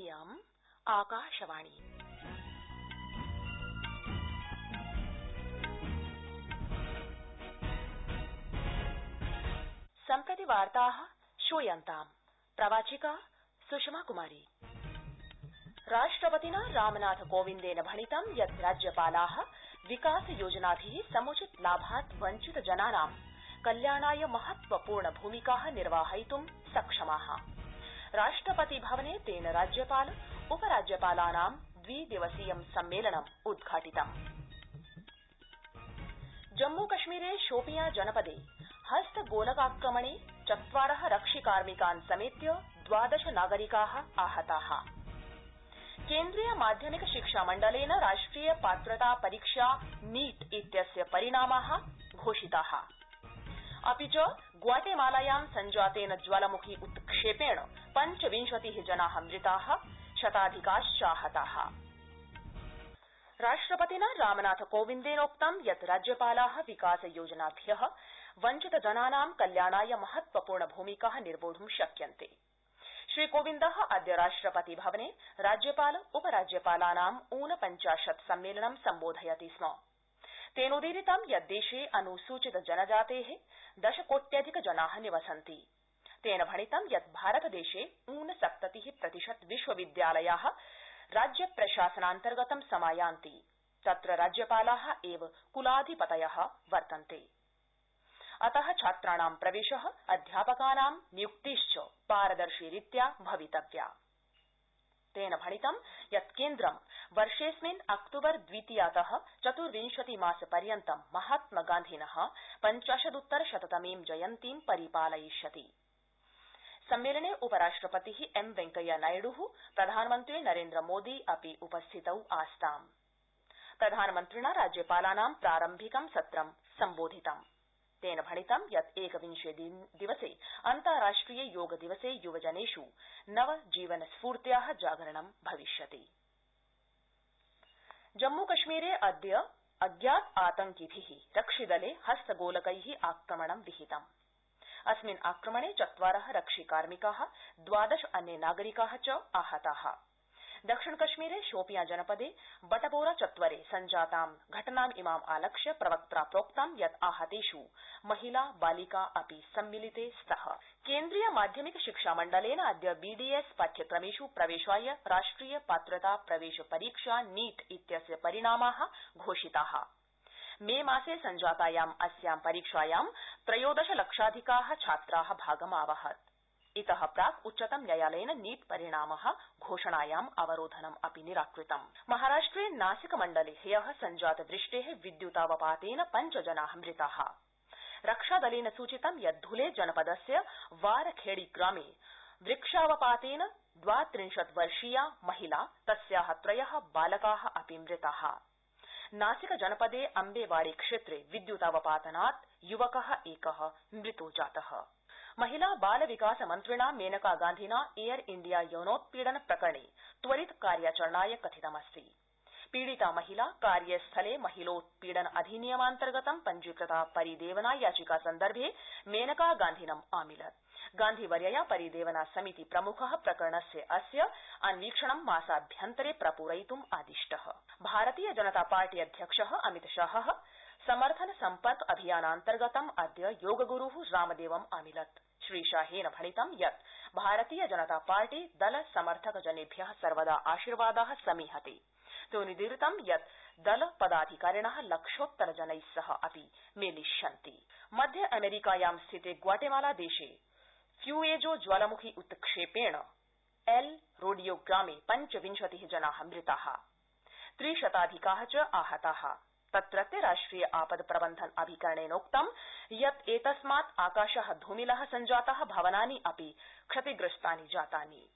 इयम् आकाशवाणी। सम्प्रति वार्ता श्रूयन्ताम्। प्रवाचिका सुषमा कुमारी। राष्ट्रपतिना रामनाथ कोविन्देन भणितं यत् राज्यपाला विकास योजनाभि समुचित लाभात् वञ्चित जनानां कल्याणाय महत्वपूर्ण भूमिका निर्वाहयितुं सक्षमा। राष्ट्रपति भवने तेन राज्यपाल, उपराज्यपालानां द्विदिवसीयं सम्मेलनम् उद्घाटितम्। जम्मूकश्मीरे शोपियाँ जनपदे हस्तगोलकाक्रमणे चत्वार रक्षिकार्मिकान् समेत्य द्वादश नागरिका आहता। केंद्रीय माध्यमिक शिक्षा मण्डलेन राष्ट्रिय पात्रता परीक्षा नीट इत्यस्य परिणामा घोषिता। अपि च ग्वाटेमालायां सञ्जातेन ज्वालामुखी उत्क्षेपेण पञ्चविंशति जना मृता, शताधिकाश्चाहता। राष्ट्रपतिना रामनाथ कोविन्देनोक्तं यत् राज्यपाला विकास योजनाभ्य वञ्चित जनानां कल्याणाय महत्वपूर्ण भूमिका निर्वोढुं शक्यन्ते। श्रीकोविन्द अद्य राष्ट्रपति भवने राज्यपाल उपराज्यपालानां ऊनपञ्चाशत् सम्मेलनं सम्बोधयति स्म। तेनोदीरितं यत् देशे अनुसूचित जनजाते दशकोट्यधिक जना निवसन्ति। तेन भणितं यत् भारतदेशे ऊनसप्तति प्रतिशत् विश्वविद्यालया राज्य प्रशासनान्तर्गतं समायान्ति, तत्र राज्यपाला एव कुलाधिपतय वर्तन्ते। अत छात्राणां प्रवेश अध्यापकानां नियुक्तिश्च पारदर्शिरीत्या भवितव्या। तेन भणितं यत् केन्द्रं वर्षेऽस्मिन् अक्तूबर द्वितीयात चतुर्विंशति मास पर्यन्तं महात्मगान्धिन पञ्चाशदुत्तर शततमीं जयन्तीं परिपालयिष्यति। सम्मेलने उपराष्ट्रपति एम वेंकैया नायड्, प्रधानमन्त्री नरेन्द्रमोदी अपि उपस्थितौ आस्ताम्। प्रधानमन्त्रिणा राज्यपालानां प्रारम्भिकं सत्रं सम्बोधितम्। तेन भणितं यत् एकविंशे दिवसे अन्ताराष्ट्रिय योग दिवसे युवजनेष् नव जीवन स्फूर्त्या जागरणं भविष्यति। जम्मूकश्मीरे अद्य अज्ञात आतंकिभि रक्षिदले हस्तगोलकै आक्रमणं विहितम्। अस्मिन् आक्रमणे चत्वार रक्षिकार्मिका, द्वादश अन्ये नागरिका च आहता। दक्षिणकश्मीरे शोपियाँ जनपदे, बटपोरा चत्वरे सञ्जातां घटनामिमाम् आलक्ष्य प्रवक्त्रा प्रोक्तं यत् आहतेष् महिला, बालिका अपि सम्मिलिते स्तः। केंद्रीय माध्यमिक शिक्षा मण्डलेन अद्य बीडीएस पाठ्यक्रमेष् प्रवेशाय राष्ट्रिय पात्रता प्रवेश परीक्षा नीट इत्यस्य परिणामा घोषिता। मे मासे सञ्जातायाम् अस्यां परीक्षायां त्रयोदश लक्षाधिका छात्रा भागमावहत्। इत प्राक् उच्चतम न्यायालयेन नीट परिणाम घोषणायाम् अवरोधनम् अपि निराकृतम्। महाराष्ट्रे नासिक मण्डले ह्य सञ्जात वृष्टे विद्युतावपातेन पञ्च जना मृता। रक्षादलेन सूचितं यत् धुले जनपदस्य वारखेड़ी ग्रामे वृक्षावपातेन द्वात्रिंशत् वर्षीया महिला, तस्या त्रय बालका अपि मृता। नासिक जनपदे अम्बेवाड़ी क्षेत्रे विद्युतावपातनात् युवक एक मृतो जातः। महिला बाल विकास मन्त्रिणा मेनका गान्धिना एयर इण्डिया यौनोत्पीडन प्रकरणे त्वरित कार्याचरणाय कथितमस्ति। पीडिता महिला कार्यस्थले महिलोत्पीडन अधिनियमान्तर्गतं पञ्जीकृता परिदेवना याचिका सन्दर्भे मेनका गान्धिनम् आमिलत् गान्धिवर्यया परिदेवना समिति प्रमुख प्रकरणस्य अस्य अन्वीक्षणं मासाभ्यन्तरे प्रपूरयितुम् आदिष्ट। भारतीय जनता पार्टी अध्यक्ष अमितशाह समर्थन सम्पर्क अभियानान्तर्गतं अद्य योगगुरू रामदेवम् आमिलत्। श्रीशाहेन भणितं यत् भारतीय जनता पार्टी दल समर्थक जनेभ्य सर्वदा आशीर्वादा समीहते। तेनोदीरितं यत् दल पदाधिकारिण लक्षोत्तर जनै सह अपि मेलिष्यन्ति। मध्य अमेरिकायां स्थिते ग्वाटेमाला देशे फ्यूएजो ज्वालामुखी उत्क्षेपेण एल रोडियो ग्रामे पञ्चविंशति जना मृता। त्रिशताधिका च आहता। तत्रत्य राष्ट्रिय आपद प्रबन्धन अभिकरणेनोक्तं यत् एतस्मात् आकाश धूमिल सञ्जाता भवनानि अपि क्षतिग्रस्तानि जातानि